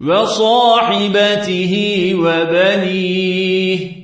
وصاحبته وبنيه.